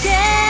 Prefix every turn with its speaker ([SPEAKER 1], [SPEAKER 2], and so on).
[SPEAKER 1] Yeah